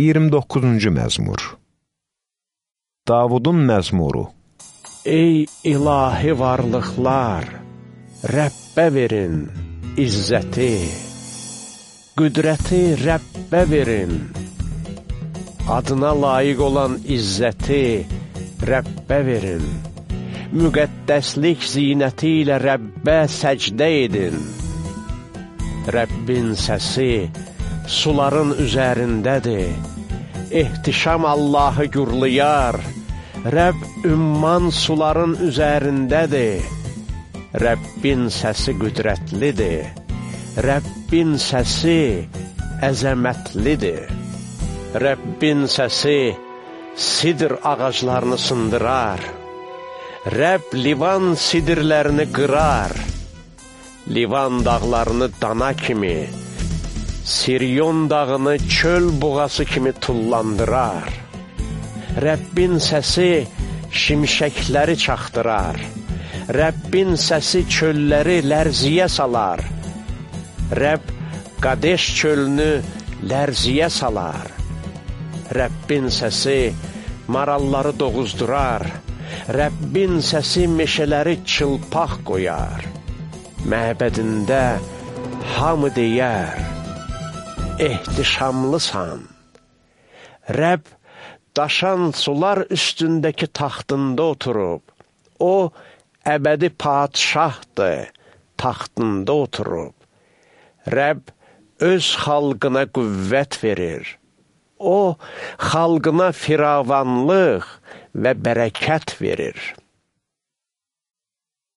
29-cu məzmur. Davudun məzmuru. Ey ilahi varlıqlar, Rəbbə verin izzəti, qüdrəti Rəbbə verin, adına layiq olan izzəti Rəbbə verin, müqəddəslik zinəti ilə Rəbbə səcdə edin. Rəbbin səsi suların üzərindədir. Ehtişam Allahı gürləyar, Rəbb ümman suların üzərindədir. Rəbbin səsi qüdrətlidir, Rəbbin səsi əzəmətlidir. Rəbbin səsi sidr ağaclarını sındırar, Rəbb livan sidirlərini qırar, Livan dağlarını dana kimi, Siryon dağını çöl buğası kimi tullandırar. Rəbbin səsi şimşəkləri çaxdırar. Rəbbin səsi çölləri lərziyə salar. Rəbb Qadeş çölünü lərziyə salar. Rəbbin səsi maralları doğuzdurar. Rəbbin səsi meşələri çılpaq qoyar. Məbədində hamı deyər, ehtişamlısan. Rəbb daşan sular üstündəki taxtında oturub. O, əbədi padişahdır, taxtında oturub. Rəbb öz xalqına qüvvət verir. O, xalqına firavanlıq və bərəkət verir.